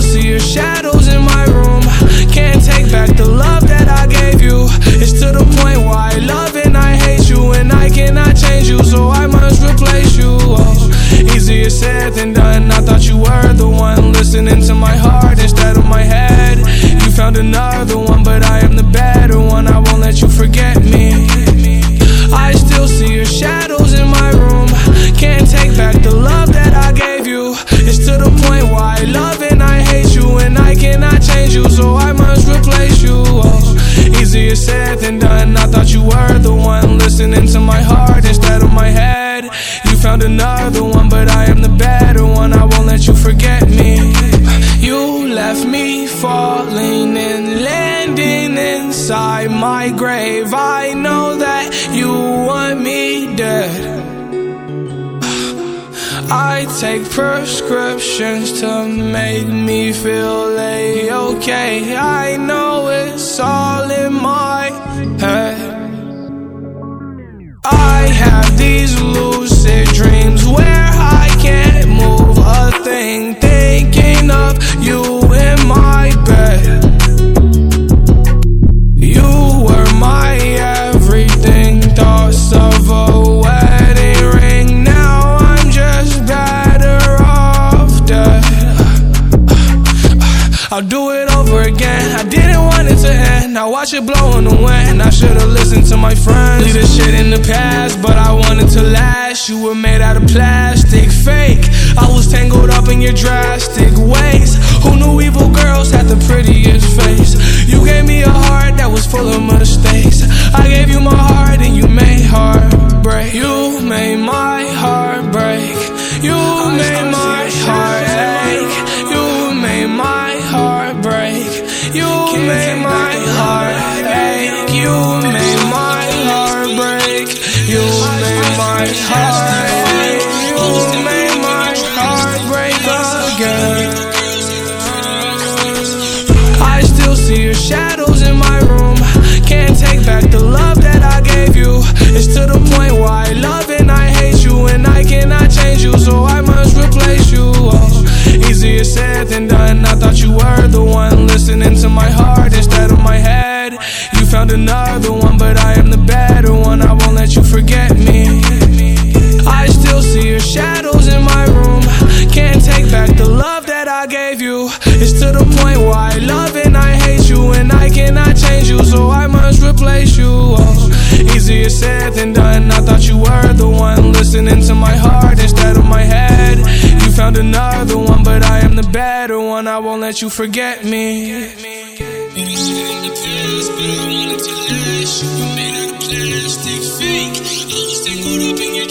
still see your shadows in my room. Can't take back the love that I gave you. It's to the point where I love and I hate you, and I cannot change you, so I must replace you. Oh, easier said than done. I thought you were the one listening to my heart instead of my head. You found another than done. I thought you were the one listening to my heart instead of my head. You found another one, but I am the better one. I won't let you forget me. You left me falling and landing inside my grave. I know that you want me dead. I take prescriptions to make me feel a-okay. I know it's all in my I have these lucid dreams where I can't move a thing, thinking of you in my bed. You were my everything, thoughts of a wedding ring. Now I'm just better off dead. I'll do it over again. I didn't want it to end. Now watch it blow in the wind. I should've listened to my friends. Leave this shit in the past, but I wanted to last. You were made out of plastic, fake. I was tangled up in your drastic ways. Who knew evil girls had the prettiest face? You gave me a heart that was full of mistakes. Heart ache. You made my heart break again. I still see your shadows in my room. Can't take back the love that I gave you. It's to the point where I love and I hate you, and I cannot change you, so I must replace you. Oh, easier said than done. I thought you were the one listening to my heart instead of my head. You found another one, but I am the better one. Gave you. It's to the point where I love and I hate you, and I cannot change you, so I must replace you. Oh, easier said than done. I thought you were the one listening to my heart instead of my head. You found another one, but I am the better one. I won't let you forget me. Plastic, fake. I was tangled up in your